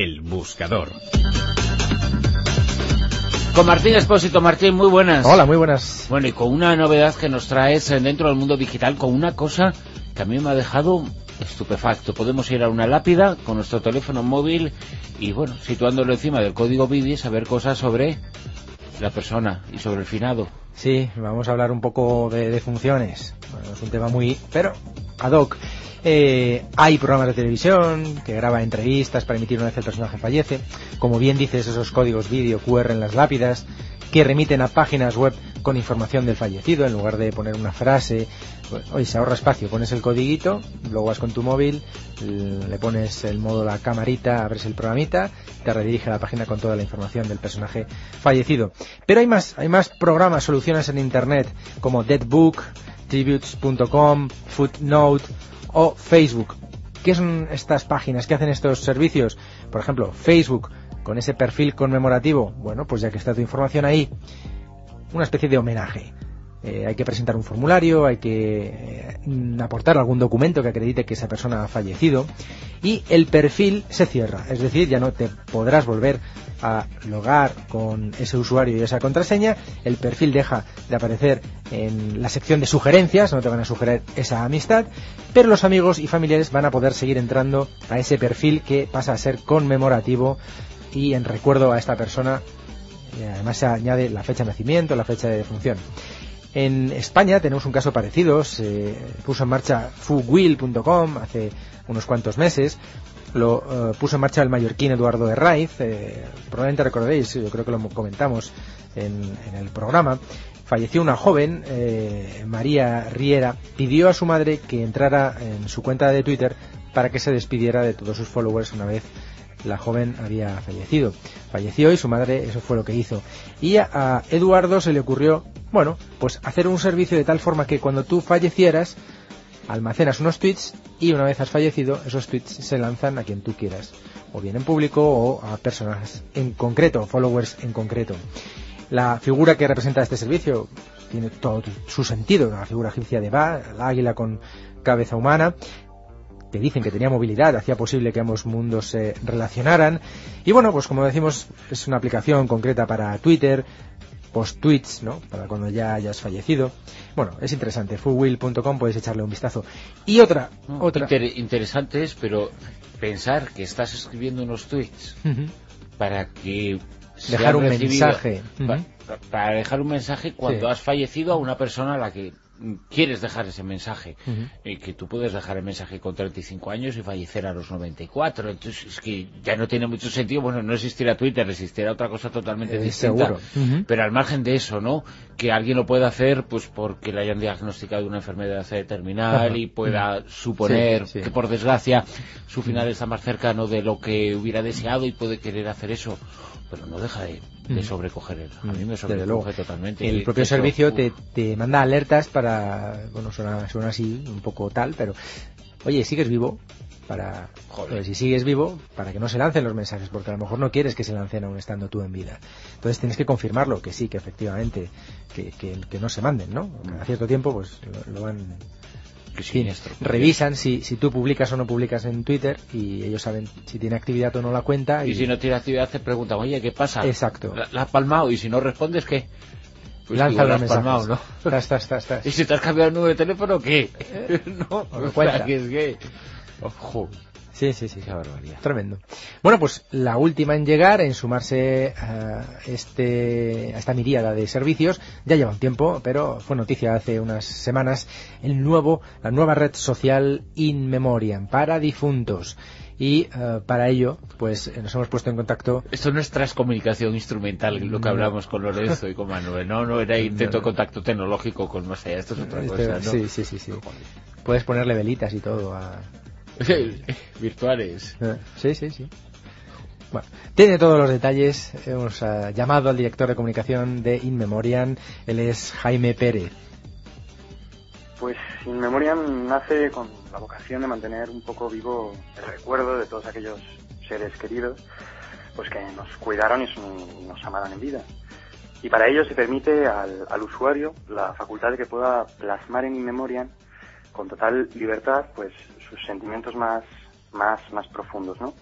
El Buscador. Con Martín Espósito. Martín, muy buenas. Hola, muy buenas. Bueno, y con una novedad que nos traes dentro del mundo digital, con una cosa que a mí me ha dejado estupefacto. Podemos ir a una lápida con nuestro teléfono móvil y, bueno, situándolo encima del código BIDI, saber cosas sobre la persona y sobre el finado. Sí, vamos a hablar un poco de, funciones. Bueno, es un tema muy... pero ad hoc. Eh, hay programas de televisión que graba entrevistas para emitir una vez el personaje fallece. Como bien dices, esos códigos vídeo QR en las lápidas que remiten a páginas web con información del fallecido en lugar de poner una frase. Oye, se ahorra espacio, pones el codiguito, luego vas con tu móvil, le pones el modo la camarita, abres el programita, te redirige a la página con toda la información del personaje fallecido. Pero hay más, hay más programas, soluciones en internet como Deadbook, Tributes.com, Footnote o Facebook. ¿Qué son estas páginas? ¿Qué hacen estos servicios? Por ejemplo, Facebook, con ese perfil conmemorativo. Bueno, pues ya que está tu información ahí, una especie de homenaje. Eh, hay que presentar un formulario, hay que eh, aportar algún documento que acredite que esa persona ha fallecido y el perfil se cierra, es decir, ya no te podrás volver a logar con ese usuario y esa contraseña, el perfil deja de aparecer en la sección de sugerencias, no te van a sugerir esa amistad, pero los amigos y familiares van a poder seguir entrando a ese perfil que pasa a ser conmemorativo y en recuerdo a esta persona. Y además se añade la fecha de nacimiento, la fecha de defunción. En España tenemos un caso parecido, se puso en marcha fuguil.com hace unos cuantos meses, lo eh, puso en marcha el mallorquín Eduardo de Raiz, eh, probablemente recordaréis, yo creo que lo comentamos en, el programa, falleció una joven, eh, María Riera, pidió a su madre que entrara en su cuenta de Twitter para que se despidiera de todos sus followers una vez la joven había fallecido. Falleció y su madre eso fue lo que hizo. Y a, Eduardo se le ocurrió, bueno, pues hacer un servicio de tal forma que cuando tú fallecieras, almacenas unos tweets y una vez has fallecido, esos tweets se lanzan a quien tú quieras, o bien en público o a personas en concreto, followers en concreto. La figura que representa este servicio tiene todo su sentido, la figura egipcia de Ba, la águila con cabeza humana, que dicen que tenía movilidad, hacía posible que ambos mundos se relacionaran. Y bueno, pues como decimos, es una aplicación concreta para Twitter, post-tweets, ¿no? Para cuando ya hayas fallecido. Bueno, es interesante. Fullwheel.com puedes echarle un vistazo. Y otra, otra. interesante es, pero pensar que estás escribiendo unos tweets para que dejar un mensaje. para, dejar un mensaje cuando has fallecido a una persona a la que quieres dejar ese mensaje, eh, que tú puedes dejar el mensaje con 35 años y fallecer a los 94, entonces es que ya no tiene mucho sentido, bueno, no existirá Twitter, existirá otra cosa totalmente eh, distinta, pero al margen de eso, ¿no? Que alguien lo pueda hacer, pues porque le hayan diagnosticado una enfermedad terminal y pueda suponer que por desgracia su final está más cercano de lo que hubiera deseado y puede querer hacer eso pero no deja de, de sobrecoger. A mí me sobrecoge totalmente. El propio servicio te, te, manda alertas para, bueno, suena, suena así, un poco tal, pero, oye, ¿sigues vivo? Para, Joder. si sigues vivo, para que no se lancen los mensajes, porque a lo mejor no quieres que se lancen aún estando tú en vida. Entonces tienes que confirmarlo, que sí, que efectivamente, que, que, no se manden, ¿no? A cierto tiempo, pues lo van revisan si, si tú publicas o no publicas en Twitter y ellos saben si tiene actividad o no la cuenta. Y, si no tiene actividad te preguntan, oye, ¿qué pasa? Exacto. ¿La, has palmado? Y si no respondes, ¿qué? Pues Lanza la palmado, ¿no? ¿Y si te has cambiado el número de teléfono, qué? no, no cuenta. que es que... Ojo. Sí, sí, sí. Qué barbaridad. Tremendo. Bueno, pues la última en llegar, en sumarse a, este, a esta miríada de servicios, ya lleva un tiempo, pero fue noticia hace unas semanas, el nuevo, la nueva red social In Memoriam para difuntos. Y eh, para ello, pues nos hemos puesto en contacto. Esto no es transcomunicación instrumental, lo que hablamos con Lorenzo y con Manuel. No, no era intento de contacto tecnológico con más allá. Esto es otra cosa, ¿no? Sí, sí, sí. sí. Puedes ponerle velitas y todo a, Virtuales. Sí, sí, sí. Bueno, tiene todos los detalles. Hemos eh, llamado al director de comunicación de InMemoriam. Él es Jaime Pérez. Pues InMemoriam nace con la vocación de mantener un poco vivo el recuerdo de todos aquellos seres queridos pues que nos cuidaron y nos amaron en vida. Y para ello se permite al, al usuario la facultad de que pueda plasmar en InMemoriam con total libertad pues sus sentimientos más, más, más profundos, ¿no?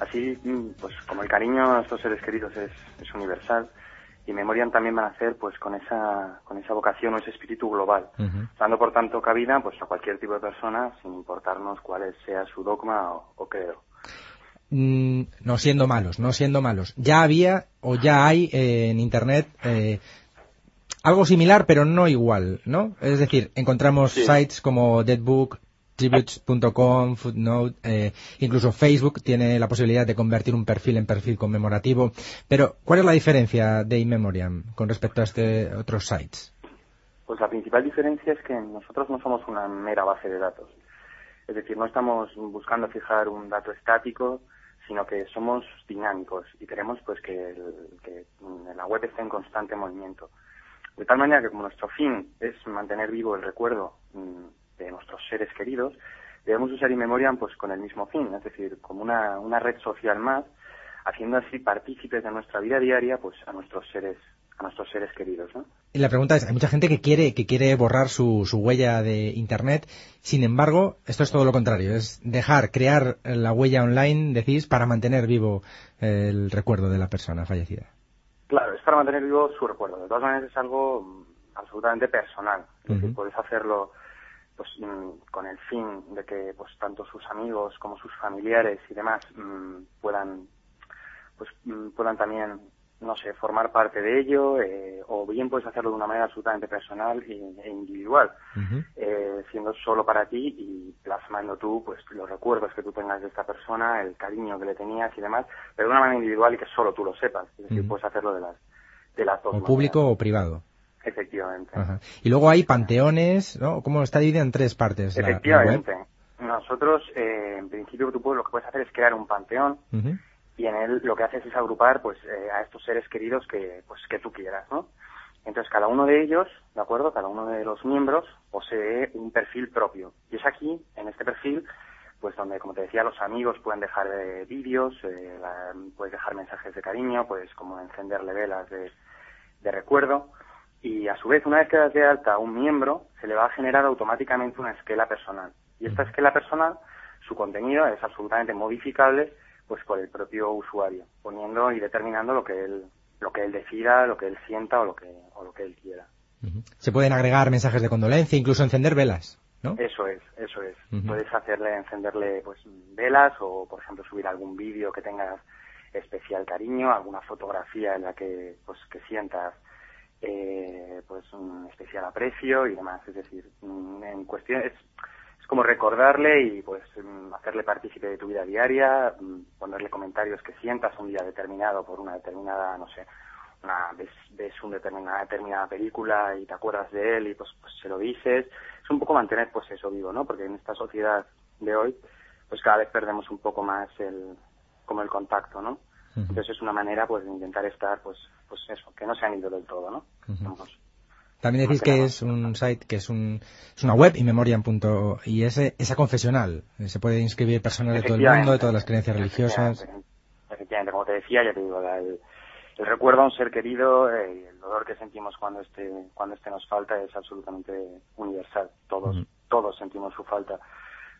Así, mm, pues como el cariño a estos seres queridos es, es universal, y Memoriam también van a hacer pues con esa con esa vocación o ese espíritu global. Dando por tanto cabida pues a cualquier tipo de persona sin importarnos cuál sea su dogma o, credo. Mm, no siendo malos no siendo malos. Ya había o ya hay eh, en internet eh, algo similar pero no igual no es decir encontramos sites como Deadbook tributes.com, Footnote, eh, incluso Facebook tiene la posibilidad de convertir un perfil en perfil conmemorativo. Pero, ¿cuál es la diferencia de InMemoriam con respecto a este otros sites? Pues la principal diferencia es que nosotros no somos una mera base de datos. Es decir, no estamos buscando fijar un dato estático, sino que somos dinámicos y queremos pues que, que la web esté en constante movimiento. De tal manera que como nuestro fin es mantener vivo el recuerdo mm, de nuestros seres queridos, debemos usar InMemoriam pues con el mismo fin, es decir, como una, una red social más, haciendo así partícipes de nuestra vida diaria pues a nuestros seres a nuestros seres queridos. ¿no? Y la pregunta es, hay mucha gente que quiere, que quiere borrar su, su huella de Internet, sin embargo, esto es todo lo contrario, es dejar, crear la huella online, decís, para mantener vivo el recuerdo de la persona fallecida. Claro, es para mantener vivo su recuerdo. De todas maneras es algo mm, absolutamente personal. puedes hacerlo pues mm, con el fin de que pues tanto sus amigos como sus familiares y demás mm, puedan pues puedan también no sé formar parte de ello eh, o bien puedes hacerlo de una manera absolutamente personal e, individual eh, siendo solo para ti y plasmando tú pues los recuerdos que tú tengas de esta persona el cariño que le tenías y demás pero de una manera individual y que solo tú lo sepas es decir puedes hacerlo de las de las dos o público o privado Efectivamente. Y luego hay panteones, ¿no? ¿Cómo está dividido en tres partes? Efectivamente. Nosotros, eh, en principio, tú lo que puedes hacer es crear un panteón y en él lo que haces es agrupar pues eh, a estos seres queridos que pues que tú quieras, ¿no? Entonces cada uno de ellos, ¿de acuerdo? Cada uno de los miembros posee un perfil propio y es aquí, en este perfil, pues donde, como te decía, los amigos pueden dejar eh, vídeos, puedes dejar mensajes de cariño, puedes como encenderle velas de, de recuerdo y a su vez, una vez que das de alta a un miembro, se le va a generar automáticamente una esquela personal. Y esta esquela personal, su contenido es absolutamente modificable pues por el propio usuario, poniendo y determinando lo que él lo que él decida, lo que él sienta o lo que o lo que él quiera. Se pueden agregar mensajes de condolencia, incluso encender velas, ¿no? Eso es, eso es. Puedes hacerle encenderle pues velas o por ejemplo subir algún vídeo que tengas especial cariño, alguna fotografía en la que pues que sientas eh, pues un especial aprecio y demás. Es decir, mm, en cuestión es, como recordarle y pues mm, hacerle partícipe de tu vida diaria, mm, ponerle comentarios que sientas un día determinado por una determinada, no sé, una, ves, ves una determinada, determinada película y te acuerdas de él y pues, pues se lo dices. Es un poco mantener pues eso vivo, ¿no? Porque en esta sociedad de hoy pues cada vez perdemos un poco más el como el contacto, ¿no? Entonces es una manera pues de intentar estar pues pues eso, que no se han ido del todo, ¿no? También decís que es un site, que es, un, es una web, y ese, esa confesional. Se puede inscribir personas de todo el mundo, de todas las creencias religiosas. Efectivamente, como te decía, ya te digo, el, recuerdo a un ser querido eh, el dolor que sentimos cuando este, cuando este nos falta es absolutamente universal. Todos, todos sentimos su falta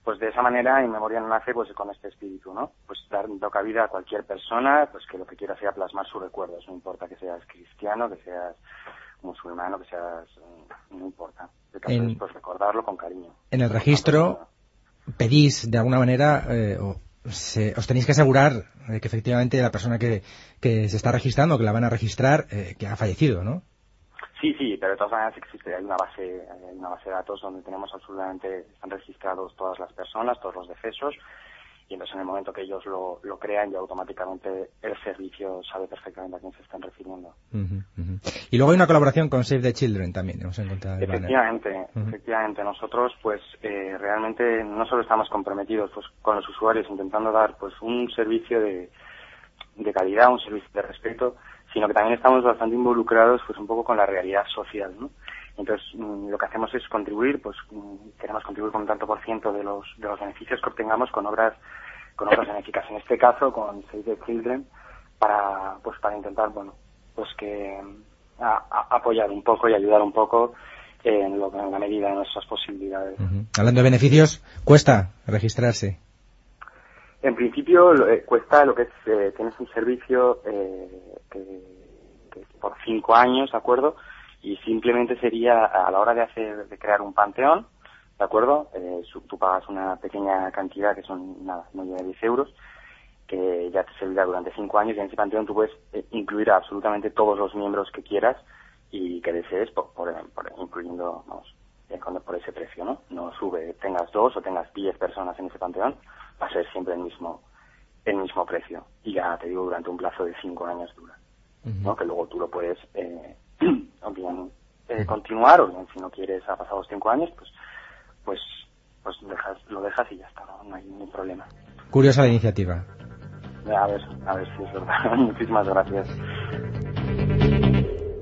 pues de esa manera en memoria nace pues con este espíritu, ¿no? Pues dando cabida a cualquier persona pues que lo que quiera sea plasmar sus recuerdos, no importa que seas cristiano, que seas musulmano, que seas no importa. El pues recordarlo con cariño. En el registro pedís de alguna manera eh, os tenéis que asegurar de que efectivamente la persona que, que se está registrando, que la van a registrar, eh, que ha fallecido, ¿no? Sí, sí, pero de todas maneras existe, hay una base, hay una base de datos donde tenemos absolutamente, están registrados todas las personas, todos los decesos, y entonces en el momento que ellos lo, lo crean ya automáticamente el servicio sabe perfectamente a quién se están refiriendo. Y luego hay una colaboración con Save the Children también, hemos encontrado. Efectivamente, efectivamente. Nosotros pues eh, realmente no solo estamos comprometidos pues con los usuarios intentando dar pues un servicio de, de calidad, un servicio de respeto, sino que también estamos bastante involucrados pues un poco con la realidad social, ¿no? Entonces, mm, lo que hacemos es contribuir, pues mm, queremos contribuir con un tanto por ciento de los, de los beneficios que obtengamos con obras, con obras benéficas. En este caso, con Save the Children, para, pues para intentar, bueno, pues que apoyar un poco y ayudar un poco en, lo, en la medida de nuestras posibilidades. Hablando de beneficios, ¿cuesta registrarse? En principio eh, cuesta lo que es, eh, tienes un servicio eh, que, por cinco años, ¿de acuerdo? Y simplemente sería a la hora de hacer, de crear un panteón, ¿de acuerdo? tú pagas una pequeña cantidad que son, nada, no llega a 10 euros, que ya te servirá durante cinco años y en ese panteón tú puedes incluir absolutamente todos los miembros que quieras y que desees, por, por, incluyendo, vamos, por ese precio, ¿no? No sube, tengas dos o tengas diez personas en ese panteón, va a ser siempre el mismo el mismo precio y ya te digo durante un plazo de cinco años dura ¿no? que luego tú lo puedes eh, o bien eh, continuar o bien si no quieres a pasados cinco años pues pues pues dejas, lo dejas y ya está no, hay ningún problema. Curiosa la iniciativa. A ver a ver si es verdad. Muchísimas gracias